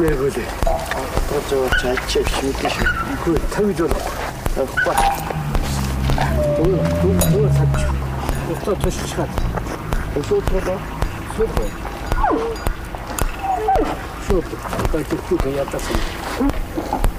Яг л одоо цаачаа шийдэж ихгүй тавьж болох байхгүй. Өөр түр түр сач. Өөртөө тушчихад. Өөртөө сөргөө. Шууд гайхахгүй яатасан.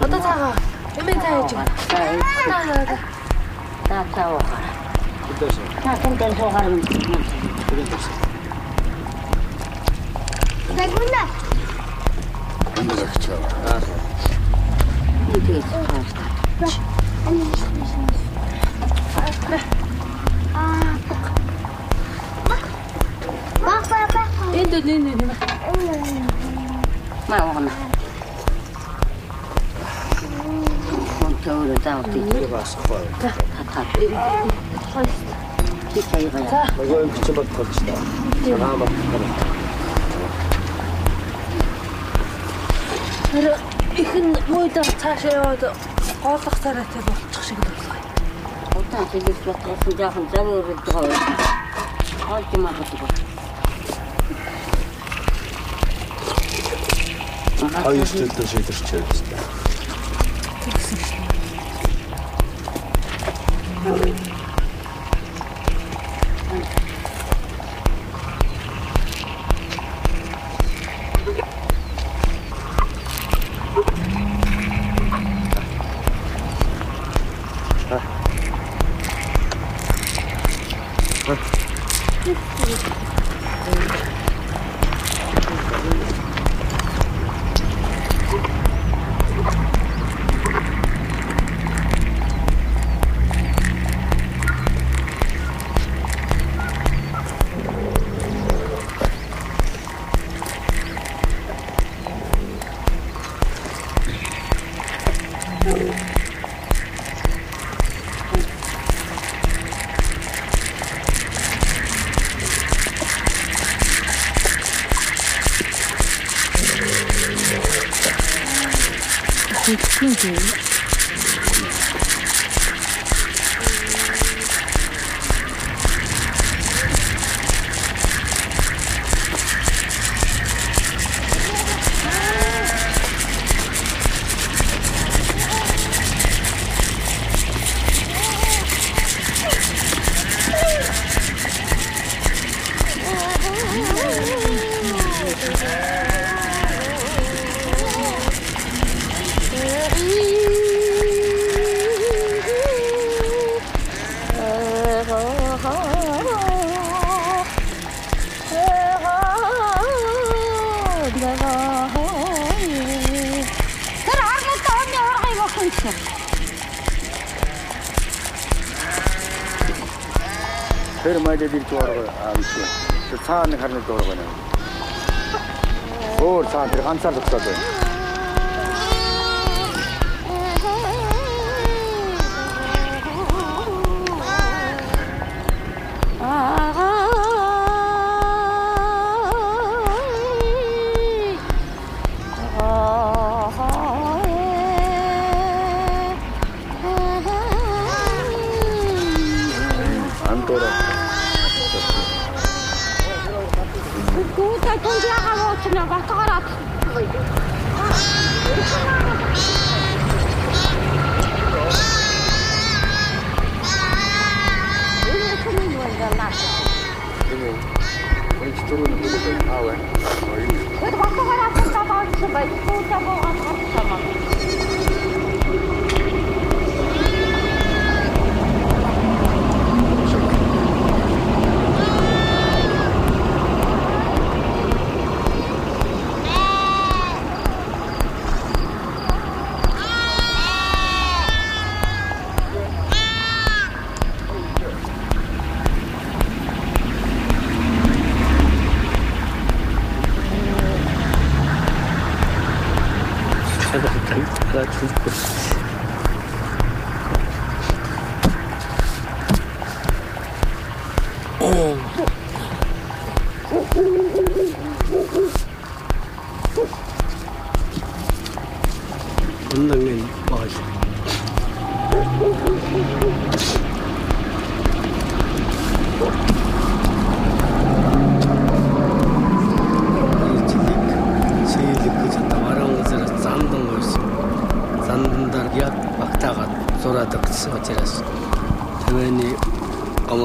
Одоо цаагаа. Эмээ цаа яж. За. За цаа. Тэтэс. Та хүн дээр суугаар юм. Тэтэс. Загуна. Энд захчаа. Аа. Үгүй ээ. Ани хийсэн. Аа. Маа. Маа. Энд дэн дэн. Маа. Маа. өөрөө заавал тийм басахгүй. Хатаа. Хойст. Тийм байгаа. Нөгөө юм чи бод болж та. Цагаан бод. Тэр ихэн мойдоо цааш яваад гоолох цараатай болчих шиг боллоо. Удаан хэлж батгаас жаахан зав өрөлдөг байгаа. Хоол тийм магадгүй. Хоёр төлөө шийдэрч байгаа юм. Thank you. 그 러. Яасан гэхээр Тэр мэдээ бий дуурга амжи. Тэр цааны харны дуурга байна. Өөр цаан тэр ганцаар зогсоод байна.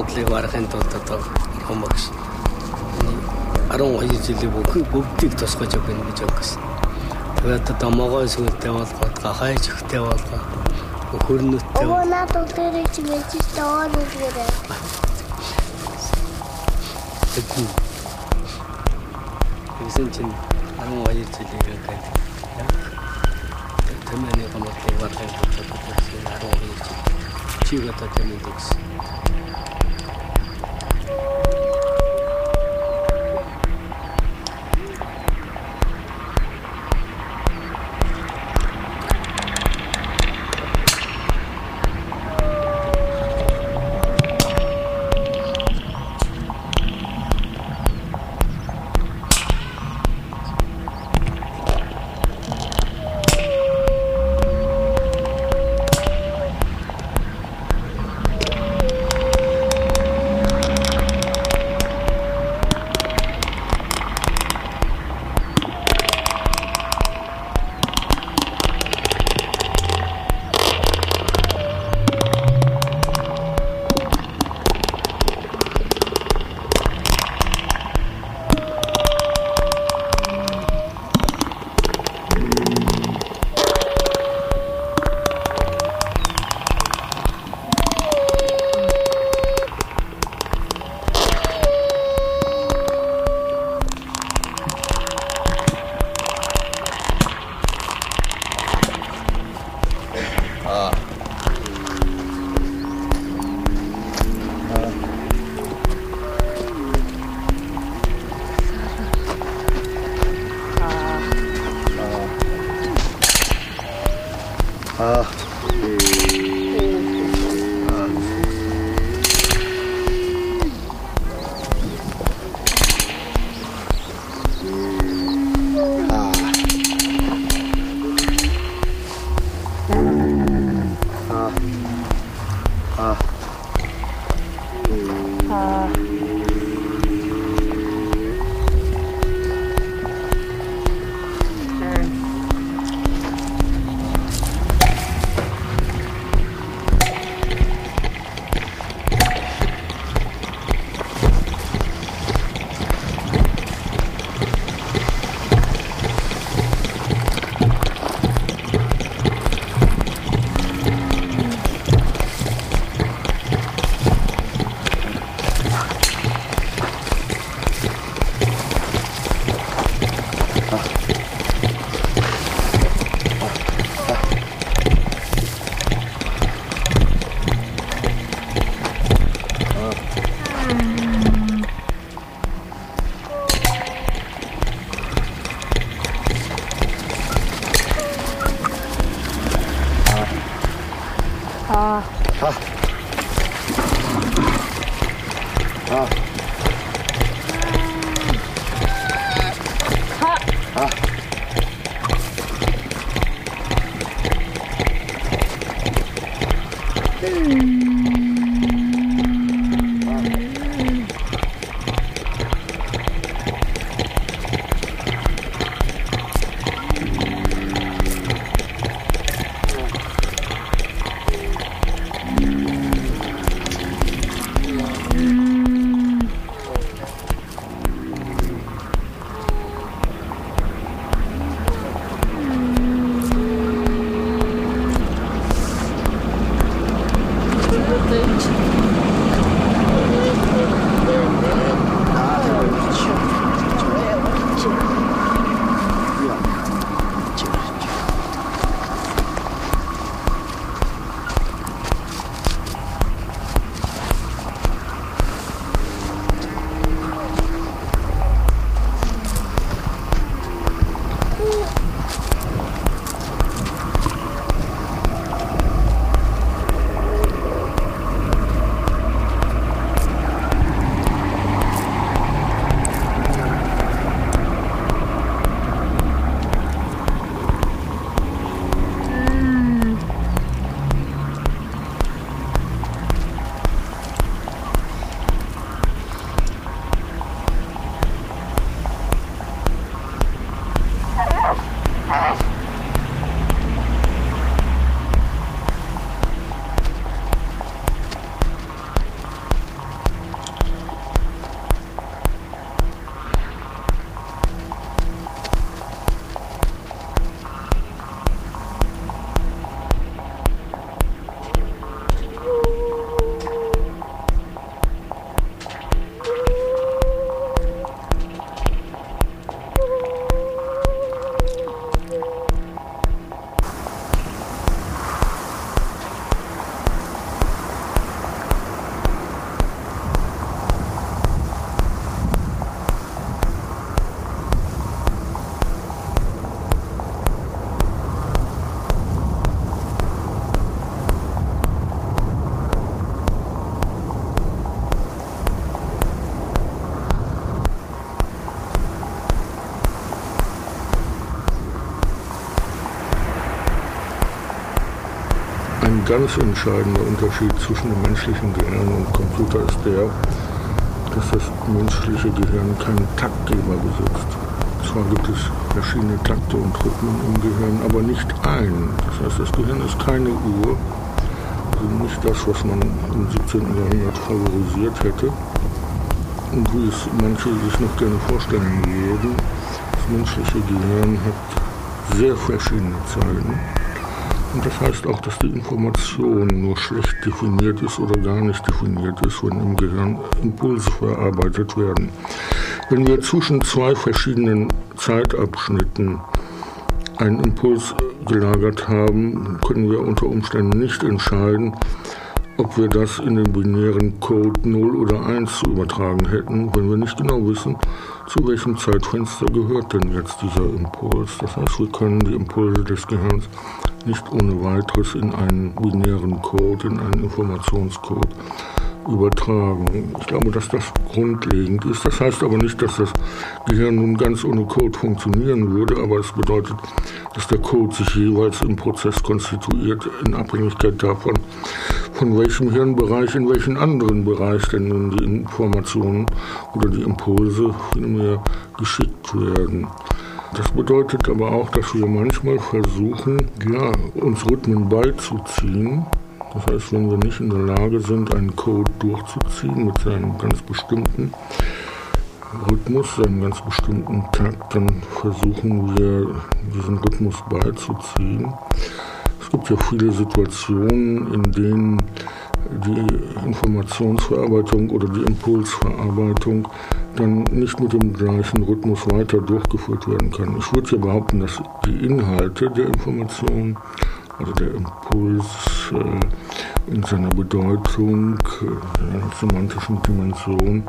Гомодлыг барахын тулд одоо хомогш 12 жилийн бүх бүгдийг тусгаж өгнө гэж өгсөн. Тэгээд одоо могой сүнтэй болгоод гахайж ихтэй болгоо хөрнөттэй Ого, наад өдөрөө чи мэдчихтэй оон үзгээрээ. Тэгвэл Тэгсэн чинь 12 жилийн гээд тэмээний гомдлыг барахын тулд одоо 12 жил чиг одоо тэмээд өгсөн. Uh, ganz entscheidende Unterschied zwischen dem menschlichen Gehirn und Computer ist der, dass das menschliche Gehirn keinen Taktgeber besitzt. Zwar gibt es verschiedene Takte und Rhythmen im Gehirn, aber nicht einen. Das heißt, das Gehirn ist keine Uhr, also nicht das, was man im 17. Jahrhundert favorisiert hätte und wie es manche sich noch gerne vorstellen würden. Das menschliche Gehirn hat sehr verschiedene Zeiten. Und das heißt auch, dass die Information nur schlecht definiert ist oder gar nicht definiert ist, wenn im Gehirn Impulse verarbeitet werden. Wenn wir zwischen zwei verschiedenen Zeitabschnitten einen Impuls gelagert haben, können wir unter Umständen nicht entscheiden, ob wir das in den binären Code 0 oder 1 zu übertragen hätten, wenn wir nicht genau wissen, zu welchem Zeitfenster gehört denn jetzt dieser Impuls. Das heißt, wir können die Impulse des Gehirns nicht ohne weiteres in einen binären Code, in einen Informationscode übertragen. Ich glaube, dass das grundlegend ist. Das heißt aber nicht, dass das Gehirn nun ganz ohne Code funktionieren würde, aber es bedeutet, dass der Code sich jeweils im Prozess konstituiert, in Abhängigkeit davon, von welchem Hirnbereich in welchen anderen Bereich denn nun die Informationen oder die Impulse vielmehr geschickt werden. Das bedeutet aber auch, dass wir manchmal versuchen, ja, uns Rhythmen beizuziehen, das heißt, wenn wir nicht in der Lage sind, einen Code durchzuziehen mit seinem ganz bestimmten Rhythmus, seinem ganz bestimmten Takt, dann versuchen wir, diesen Rhythmus beizuziehen. Es gibt ja viele Situationen, in denen die Informationsverarbeitung oder die Impulsverarbeitung dann nicht mit dem gleichen Rhythmus weiter durchgeführt werden kann. Ich würde ja behaupten, dass die Inhalte der Information also der Impuls äh, in seiner Bedeutung, äh, semantischen Dimension,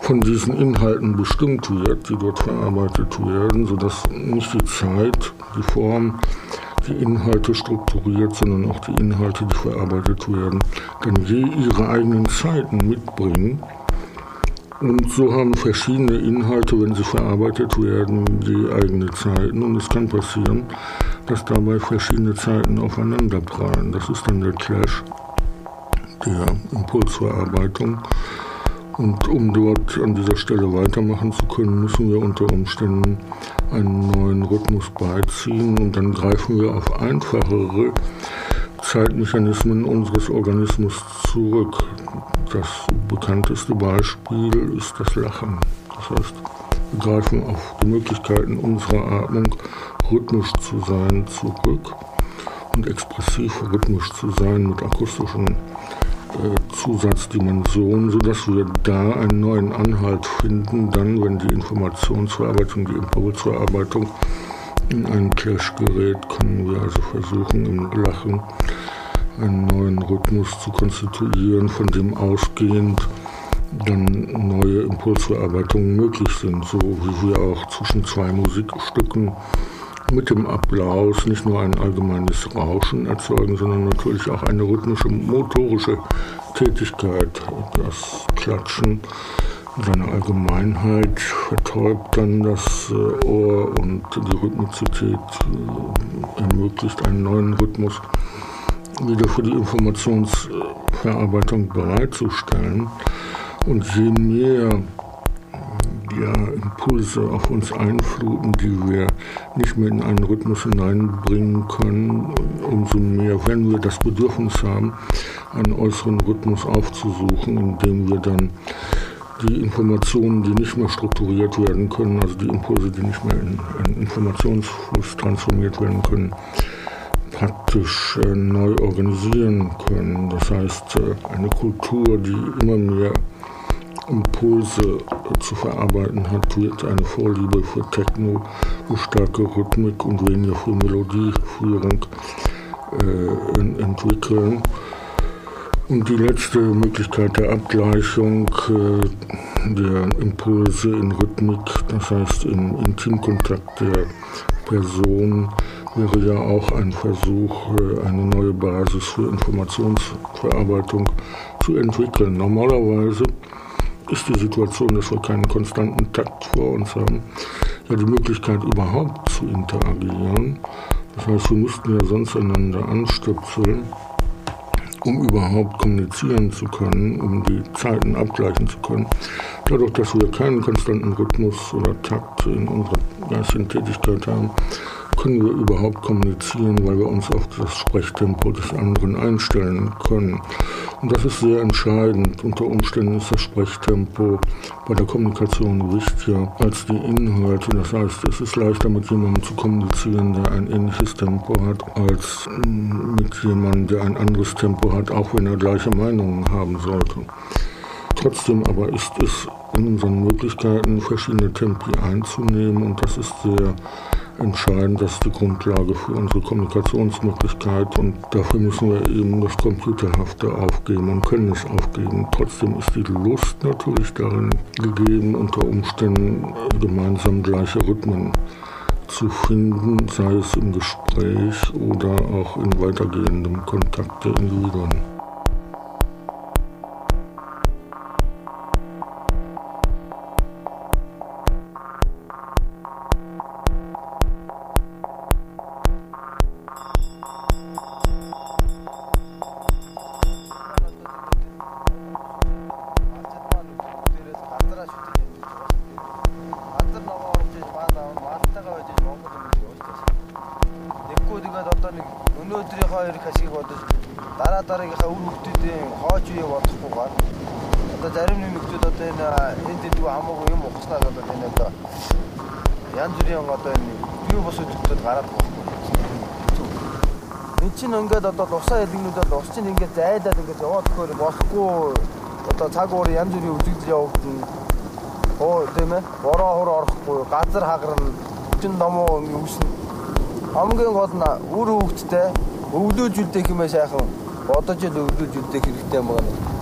von diesen Inhalten bestimmt wird, die dort verarbeitet werden, sodass nicht die Zeit, die Form, die Inhalte strukturiert, sondern auch die Inhalte, die verarbeitet werden, dann je ihre eigenen Zeiten mitbringen. Und so haben verschiedene Inhalte, wenn sie verarbeitet werden, die eigene Zeiten. Und es kann passieren, dass dabei verschiedene Zeiten aufeinanderprallen. Das ist dann der Clash der Impulsverarbeitung. Und um dort an dieser Stelle weitermachen zu können, müssen wir unter Umständen einen neuen Rhythmus beiziehen und dann greifen wir auf einfachere Zeitmechanismen unseres Organismus zurück. Das bekannteste Beispiel ist das Lachen. Das heißt, wir greifen auf die Möglichkeiten unserer Atmung rhythmisch zu sein zurück und expressiv rhythmisch zu sein mit akustischen äh, Zusatzdimensionen, sodass wir da einen neuen Anhalt finden, dann, wenn die Informationsverarbeitung, die Impulsverarbeitung in einen Clash gerät, können wir also versuchen, im Lachen einen neuen Rhythmus zu konstituieren, von dem ausgehend dann neue Impulsverarbeitungen möglich sind, so wie wir auch zwischen zwei Musikstücken mit dem Applaus nicht nur ein allgemeines Rauschen erzeugen, sondern natürlich auch eine rhythmische, motorische Tätigkeit. Das Klatschen in seiner Allgemeinheit vertäubt dann das äh, Ohr und die Rhythmizität äh, ermöglicht einen neuen Rhythmus wieder für die Informationsverarbeitung bereitzustellen. Und je mehr ja, Impulse auf uns einfluten, die wir nicht mehr in einen Rhythmus hineinbringen können, umso mehr, wenn wir das Bedürfnis haben, einen äußeren Rhythmus aufzusuchen, indem wir dann die Informationen, die nicht mehr strukturiert werden können, also die Impulse, die nicht mehr in einen Informationsfluss transformiert werden können, praktisch äh, neu organisieren können. Das heißt, äh, eine Kultur, die immer mehr Impulse zu verarbeiten hat, wird eine Vorliebe für Techno, für starke Rhythmik und weniger für Melodieführung äh, entwickeln. Und die letzte Möglichkeit der Abgleichung äh, der Impulse in Rhythmik, das heißt im Intimkontakt der Person, wäre ja auch ein Versuch, äh, eine neue Basis für Informationsverarbeitung zu entwickeln. Normalerweise ist die Situation, dass wir keinen konstanten Takt vor uns haben, ja die Möglichkeit überhaupt zu interagieren. Das heißt, wir müssten ja sonst einander anstöpseln. um überhaupt kommunizieren zu können, um die Zeiten abgleichen zu können. Dadurch, dass wir keinen konstanten Rhythmus oder Takt in unserer geistigen Tätigkeit haben, können wir überhaupt kommunizieren, weil wir uns auf das Sprechtempo des anderen einstellen können. Und das ist sehr entscheidend. Unter Umständen ist das Sprechtempo bei der Kommunikation wichtiger als die Inhalte. Das heißt, es ist leichter mit jemandem zu kommunizieren, der ein ähnliches Tempo hat, als mit jemandem, der ein anderes Tempo hat, auch wenn er gleiche Meinungen haben sollte. Trotzdem aber ist es in unseren Möglichkeiten, verschiedene Tempi einzunehmen und das ist sehr entscheidend, das ist die Grundlage für unsere Kommunikationsmöglichkeit und dafür müssen wir eben das Computerhafte aufgeben und können es aufgeben. Trotzdem ist die Lust natürlich darin gegeben, unter Umständen gemeinsam gleiche Rhythmen zu finden, sei es im Gespräch oder auch in weitergehendem Kontakt der Individuen. Чинь ингээд одоо тусаа хэлгнүүдээ ус чинь ингээд зайдаад ингээд яваад өгөхөөр болохгүй одоо цаг уур янз бүрийн үзэгдэл явагдана. Оо тийм ээ. Бороо хор орохгүй, газар хагарна, чин номоо үүснэ. Хамгийн гол нь үр хөвгттэй өвлөөж үлдэх юм сайхан бодож л өвлөөж үлдэх хэрэгтэй юм байна.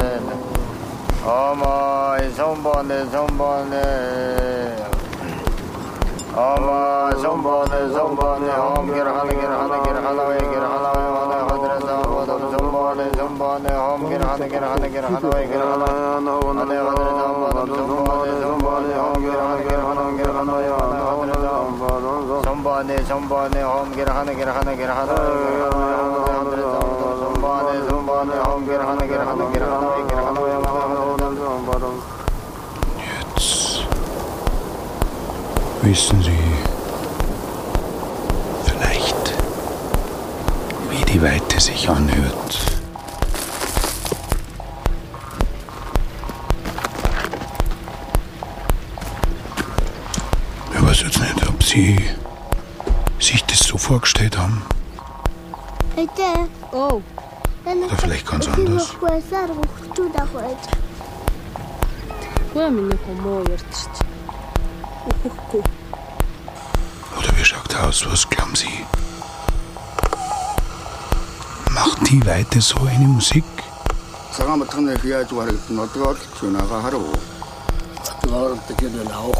어머이 손보네 손보네. 어머 손보네 손보네. 홈길 하늘길 하는 길 하나웨 길 하나웨 하나 하늘에서 보던 손보네 손보네. 홈길 하는 길 하는 길 하나웨 길 하나. 하늘에 하늘에서 보던 손보네 손보네. 홈길 하는 길 하늘길 하나웨 하나 하늘에서 보던 손보네 손보네. 홈길 하늘길 하는 길 하나웨 길 하나 하늘에서 보던 손보네 손보네. 홈길 하늘길 하는 길 하나웨 길. Wissen Sie vielleicht, wie die Weite sich anhört? Ich weiß jetzt nicht, ob Sie sich das so vorgestellt haben. Bitte. Oh. Oder vielleicht ganz anders. Oder wie schaut aus? Was glauben Sie? Macht die Weite so eine Musik? Sagen wir drin, ich habe Nordrad, Schönerer Hallo. Nordrad, da geht man auch.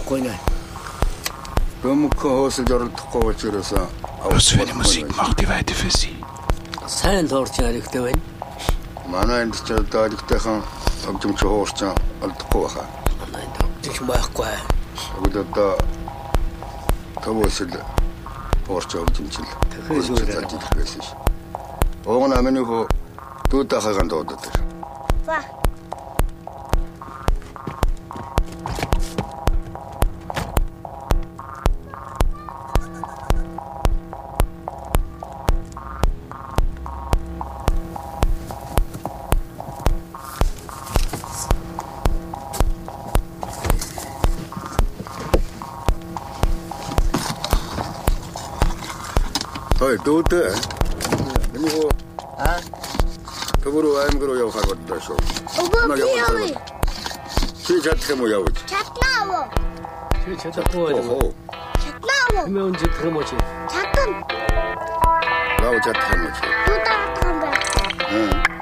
Was für eine Musik macht die Weite für Sie? Seinen dort, ja, ich da bin. Meine Einstellung, da ich da kann, auf dem Zuhause, alt Kocher. Nein, ich mache keine. Агуулда тавосл орч авчимчил тэгэхээр ажиллах байсан ш. Уг намынх туу тахаган дуудаад. Ваа Te. Let me go. Huh? Kaburu, I'm going to go for the show. Ogo, Kiyowi. She chat him out. Chat now. She chat up. Oh, chat now. Me on the promotion. Chat him. Now chat him. Do that. 응.